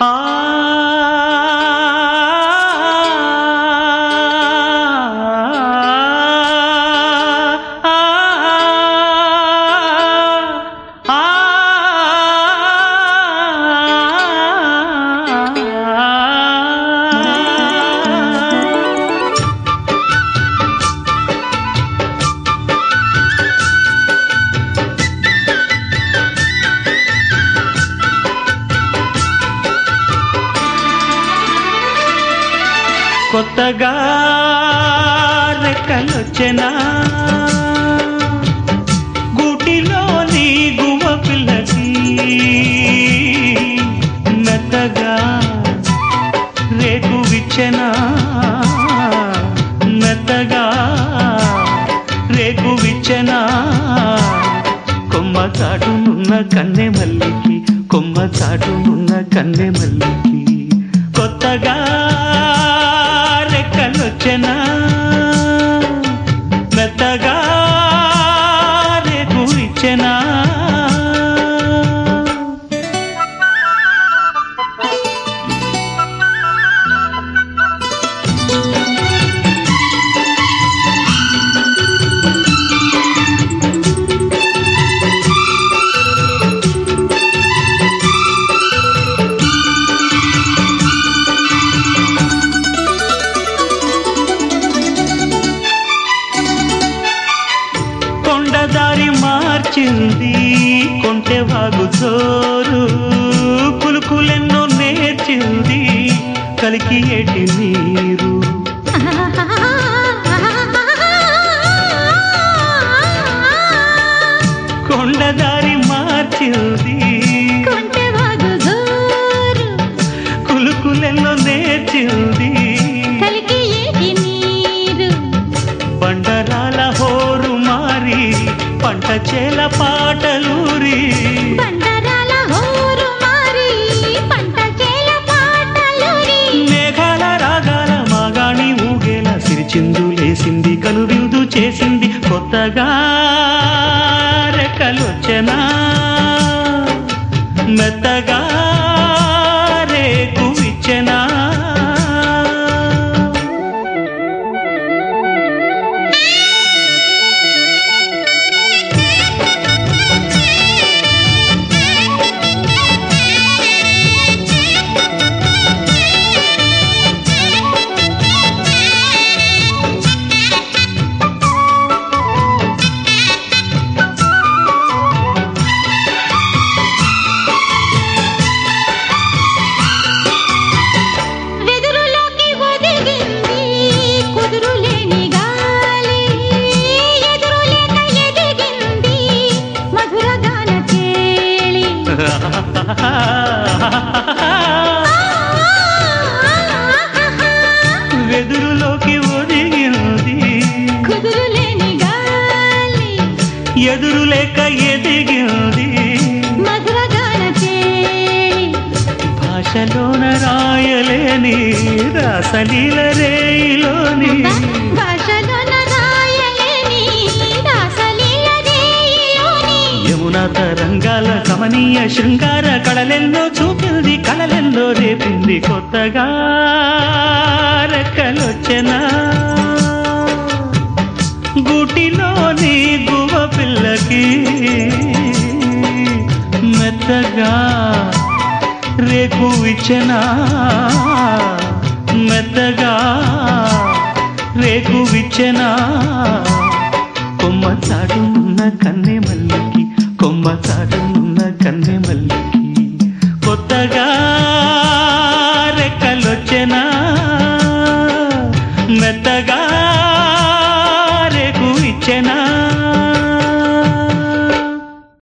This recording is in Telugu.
Ah. కొత్తగా రెక్కలొచ్చెనా? గుటిలోని గువ పిల్లకి మెత్తగా రేకు విచ్చెనా మెత్తగా రేకు విచ్చెనా కొమ్మ చాటునున్న కన్నె మల్లికి కొమ్మ చాటునున్న కన్నె మల్లికి కొత్తగా రెక్కలొచ్చెనా కొండదారి మార్చింది కొంటె వాగు చోరు కులుకులెన్నో నేర్చింది కలికి ఏటి నీరు. కొండదారి మార్చింది సిరిచిందులేసింది కనువిందు చేసింది కొత్తగా రెక్కలొచ్చెనా మెత్తగా వెదురులోకి ఒదిగింది. కుదురులేని గాలి. ఎదురులేక ఎదిగింది. భాషలోన రాయలేని రాసలీల రేయిలోని తరంగాల శృంగార కళలెల్లో చూపింది కళలెల్లో రేపింది కొత్తగా. రెక్కలొచ్చెనా? గుటిలోని గువ పిల్లకి మెత్తగా రేకు ఇచ్చిన? మెత్తగా రేకు ఇచ్చిన? కొమ్మ చాటున్న కన్నె మల్లికి కొమ్మ చాటున్న కన్నె మల్లికి